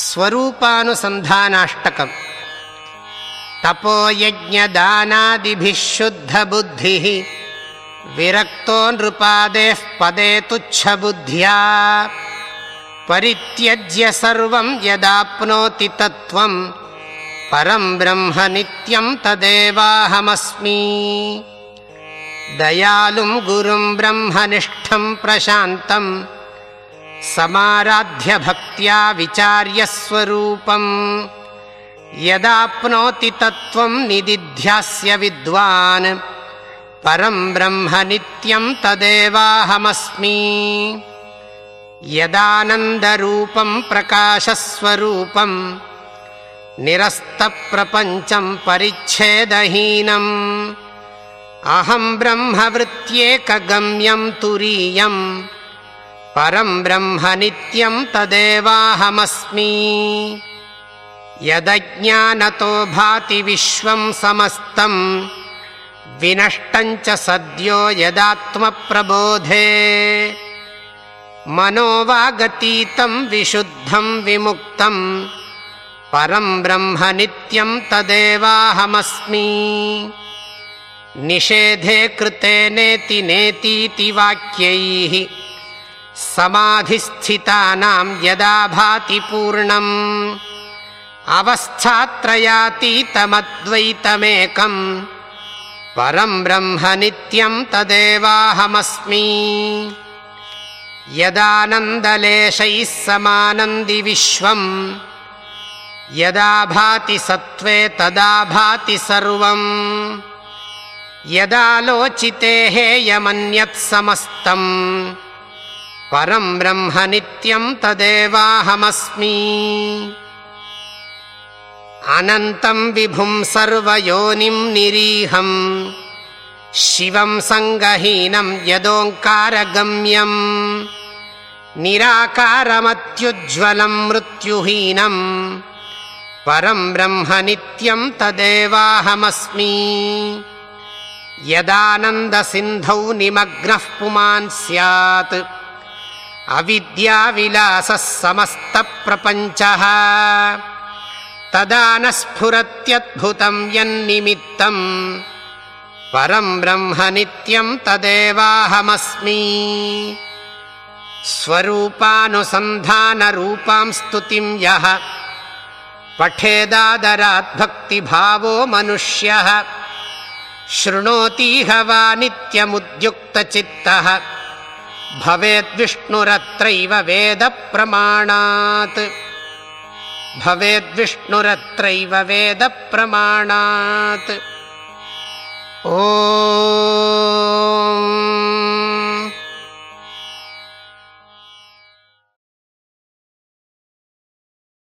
स्वरूपानुसन्धानाष्टकम् तपो यज्ञदानादिभिः शुद्धबुद्धिः विरक्तो नृपादेः पदे तुच्छबुद्ध्या परित्यज्य सर्वम् यदाप्नोति तत्त्वम् परम् ब्रह्म नित्यम् तदेवाहमस्मि दयालुम् गुरुम् ब्रह्मनिष्ठम् प्रशान्तम् समाराध्यभक्त्या विचार्यस्वरूपम् यदाप्नोति तत्त्वम् निदिध्यास्य विद्वान् परम् ब्रह्म नित्यम् तदेवाहमस्मि यदानन्दरूपम् प्रकाशस्वरूपम् निरस्तप्रपञ्चम् परिच्छेदहीनम् अहम् ब्रह्मवृत्त्येकगम्यम् तुरीयम्। परम् ब्रह्म नित्यम् तदेवाहमस्मि। यदज्ञानतो भाति विश्वम् समस्तम् विनष्टम् च सद्यो यदात्मप्रबोधे। मनोवागतीतम् विशुद्धम् विमुक्तम् परम् ब्रह्म नित्यम् तदेवाहमस्मि निषेधे कृते नेति नेतीति वाक्यैः समाधिस्थितानाम् यदा भाति पूर्णम्। अवस्थात्रयातीतमद्वैतमेकम्। परम् ब्रह्म नित्यम् तदेवाहमस्मि। यदानन्दलेशैः समानन्दि विश्वम्। यदा भाति सत्त्वे तदा भाति सर्वम् यदालोचिते हेयमन्यत्समस्तम्। परम् ब्रह्म नित्यम् तदेवाहमस्मि। अनन्तम् विभुम् सर्वयोनिम् निरीहम् शिवम् सङ्गहीनम् यदोङ्कारगम्यम्। निराकारमत्युज्ज्वलम् मृत्युहीनम् परम् ब्रह्म नित्यम् तदेवाहमस्मि यदानन्दसिन्धौ निमग्नः पुमान् स्यात्। अविद्याविलासः समस्तप्रपञ्चः। तदा न स्फुरत्यद्भुतम् यन्निमित्तम् परम् ब्रह्म नित्यम् तदेवाहमस्मि। स्वरूपानुसन्धानरूपां स्तुतिम् यः। पठेदादराद्भक्तिभावो मनुष्यः शृणोतीह वा नित्यमुद्युक्तचित्तः। भवेद्विष्णुरत्रैव वेदप्रमाणात्। भवेद्विष्णुरत्रैव वेदप्रमाणात्। ओ